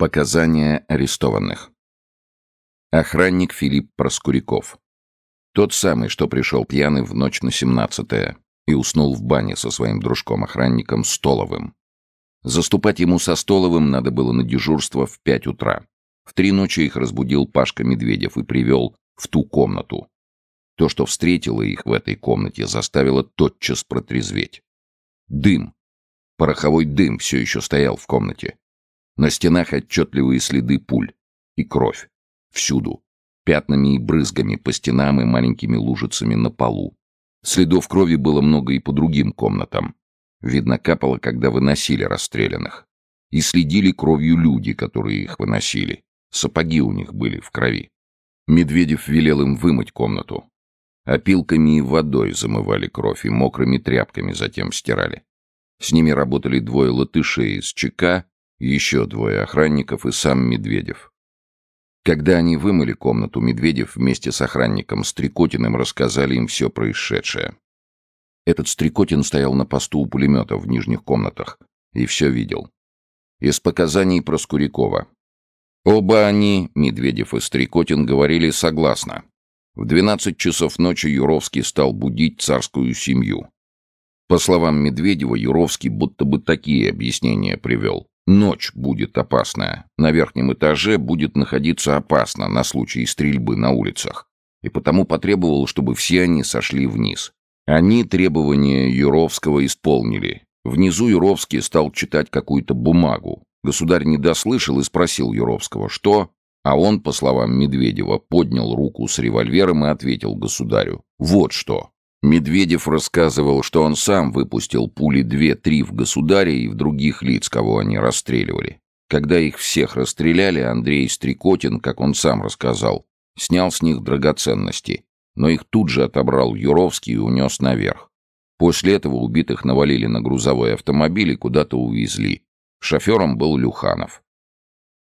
Показания арестованных. Охранник Филипп Проскуряков. Тот самый, что пришел пьяный в ночь на 17 и уснул в бане со своим дружком-охранником Столовым. Заступать ему со Столовым надо было на дежурство в 5 утра. В три ночи их разбудил Пашка Медведев и привел в ту комнату. То, что встретило их в этой комнате, заставило тотчас протрезветь. Дым. Пороховой дым все еще стоял в комнате. На стенах отчетливые следы пуль. И кровь. Всюду. Пятнами и брызгами по стенам и маленькими лужицами на полу. Следов крови было много и по другим комнатам. Видно, капало, когда выносили расстрелянных. И следили кровью люди, которые их выносили. Сапоги у них были в крови. Медведев велел им вымыть комнату. Опилками и водой замывали кровь и мокрыми тряпками затем стирали. С ними работали двое латышей из ЧК еще двое охранников и сам Медведев. Когда они вымыли комнату, Медведев вместе с охранником Стрекотиным рассказали им все происшедшее. Этот Стрекотин стоял на посту у пулемета в нижних комнатах и все видел. Из показаний про Скурякова. Оба они, Медведев и Стрекотин, говорили согласно. В 12 часов ночи Юровский стал будить царскую семью. По словам Медведева, Юровский будто бы такие объяснения привел. Ночь будет опасная. На верхнем этаже будет находиться опасно на случай стрельбы на улицах. И потому потребовал, чтобы все они сошли вниз. Они требования Юровского исполнили. Внизу Юровский стал читать какую-то бумагу. Государь не дослышал и спросил Юровского, что... А он, по словам Медведева, поднял руку с револьвером и ответил государю. «Вот что. Медведев рассказывал, что он сам выпустил пули две-три в государя и в других лиц, кого они расстреливали. Когда их всех расстреляли, Андрей Стрекотин, как он сам рассказал, снял с них драгоценности, но их тут же отобрал Юровский и унес наверх. После этого убитых навалили на грузовой автомобиль и куда-то увезли. Шофером был Люханов.